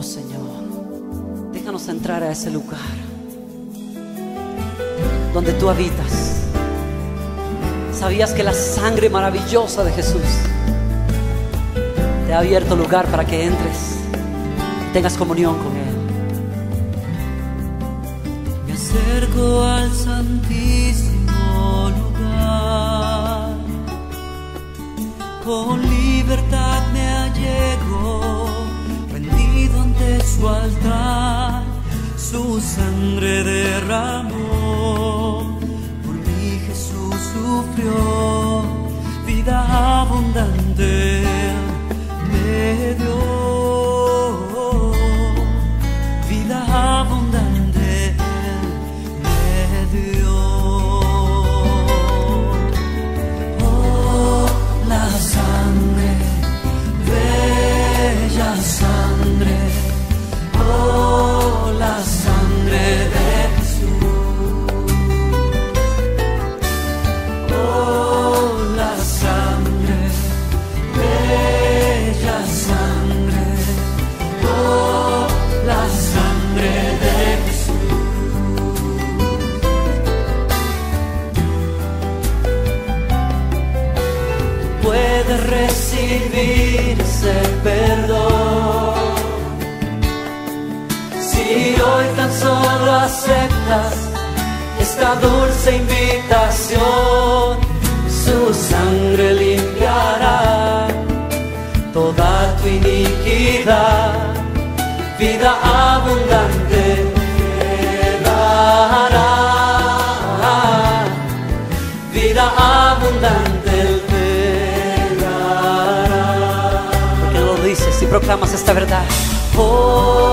Oh Señor, déjanos entrar a ese lugar donde tú habitas. ¿Sabías que la sangre maravillosa de Jesús te ha abierto lugar para que entres, tengas comunión con Él? Me acerco al santísimo lugar, con libertad su altar, su sangre derramó, por mí Jesús sufrió, vida abundante me dio, vida abundante me dio. Oh, la sangre, Puede recibirse perdón. Si hoy tan solo aceptas esta dulce invitación, su sangre limpiará toda tu iniquidad, vida abundante te dará, vida abundante proclamas esta verdad. Oh,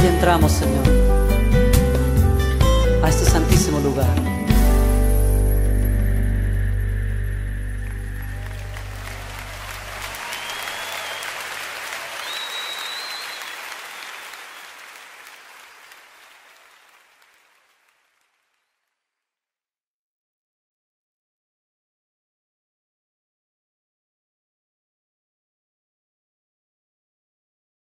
ella entramos, Señor, a este santísimo lugar.